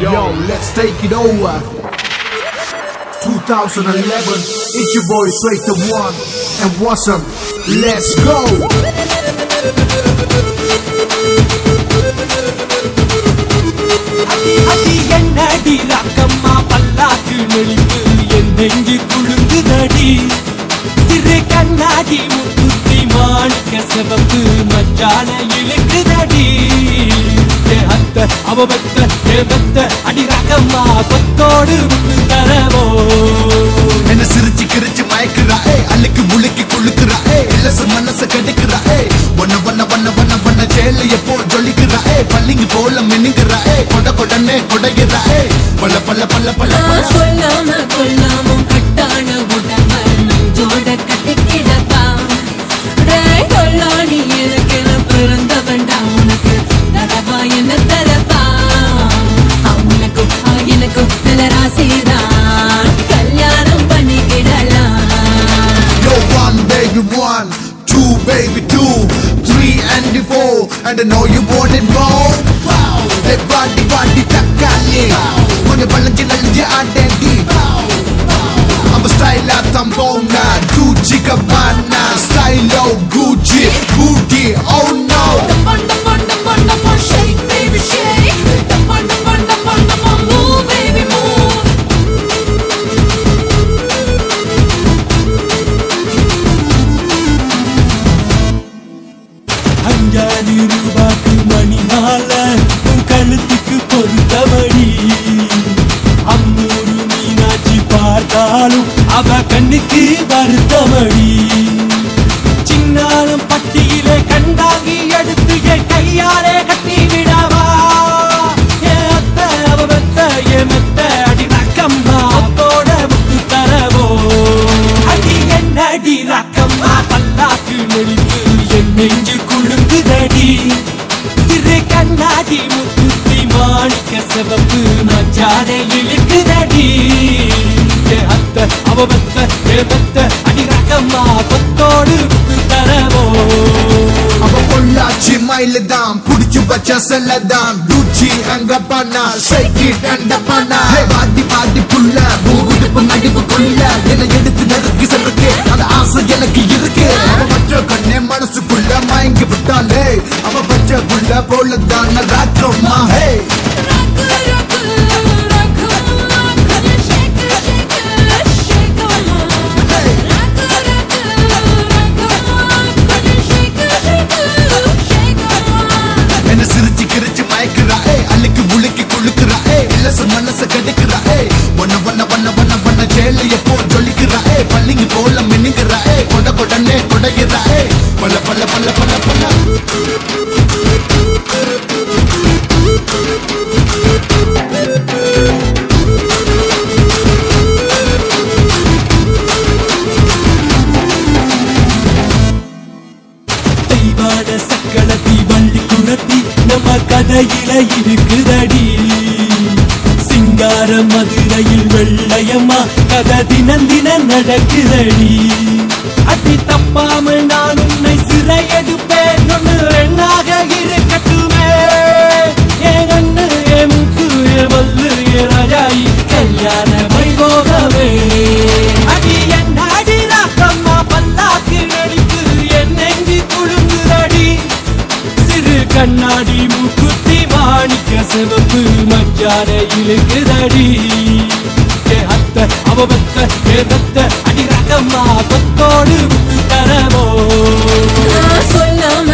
Yo, let's take it over. 2011, it's your boy Straight the One and Wasm. Let's go! அடி என்னடி ரக்கம்மா சிறு கண்ணாடி முத்துத்தி மாணிக்க சிவப்பு மச்சான இழுக்குதடி அத்த அவ பெத்த ஏ பெத்த அடி ரக்கம்மா கொத்தோடு விட்டு தரவோ. என்ன சிரிச்சு கிரிச்சு மயக்குறா ஏ அள்ளுக்கு முழுக்கி குளுக்குறா ஏ இலச மனச கெடுக்குறா ஏ ஒன்ன வண்ண வண்ண வண்ண வண்ண சேல எப்போ ஜொலிக்குறா ஏ பள்ளிங்க போல மின்னுக்குறா ஏ கொட கொடனே கொடைகிறா ஏ பல்ல பல்ல பல்ல பல்ல நான் பல்ல சொல்லாம baby two, three and the four, and I know you want it more. Wow, hey body body takali, கொஞ்சம் வளைஞ்சு நெளிஞ்சு ஆட்டேண்டி. I'm a style out tambona, Gucci Gabbana, style of வருத்தமடி சின்னாலும் பட்டியிலே கண்டாகி எடுத்து என் கையாலே கட்டி விடவா. ஏத்த அவத்த அவ ஏ மெத்த அடி ரக்கம்மா அத்தோட முத்து தரவோ. அடி என்னடி ரக்கம்மா பல்லாக்கு நெளிப்பு என் நெஞ்சு குழுங்குதடி திரு கண்ணாடி முத்துத்தி மாணிக்க சிவப்பு மச்சானை இழுக்குதடி. அத்த அவ மெத்த ஏ மெத்த அடி ரக்கம்மா கொத்தோடு தரவோ அவ பொள்ளாச்சி மயில தான் புடிச்சு வச்ச செல்ல தான். குச்சி அங்க பண்ணா சைக்கி அண்ட பண்ணா. பாட்டி பாட்டி புள்ள மூகுடுப்பு கொள்ள என்னை எடுத்து நெருக்கி செருக்கு அந்த ஆசை எனக்கு இருக்கு. அவ பச்ச கண்ணே மனசுக்குள்ள மயங்கி விட்டாலே அவ பச்ச புள்ள போல தான் ராத்திரமா ஹே பல்ல பல்ல பல்ல பல்ல பல்ல தெய்வான சக்களத்தி வண்டி குணத்தி நம்ம கதையில இருக்குதடி. சிங்கார மதுரையில் வெள்ளையம்மா கதை தினம் தினம் நடக்குதடி. ராஜாயி கல்யாண வைபோகவே. அடி என் அடி ராக்கம்மா பல்லாக்கு நடித்து என் நெஞ்சு குழுங்குதடி சிறு கண்ணாடி மூக்குத்தி மாணிக்க சிவப்பு மச்சான இழுக்குதடி. ஏ அத்த அவ பெத்த அடி ராக்கம்மா கொத்தோடு தரவோ சொல்லாம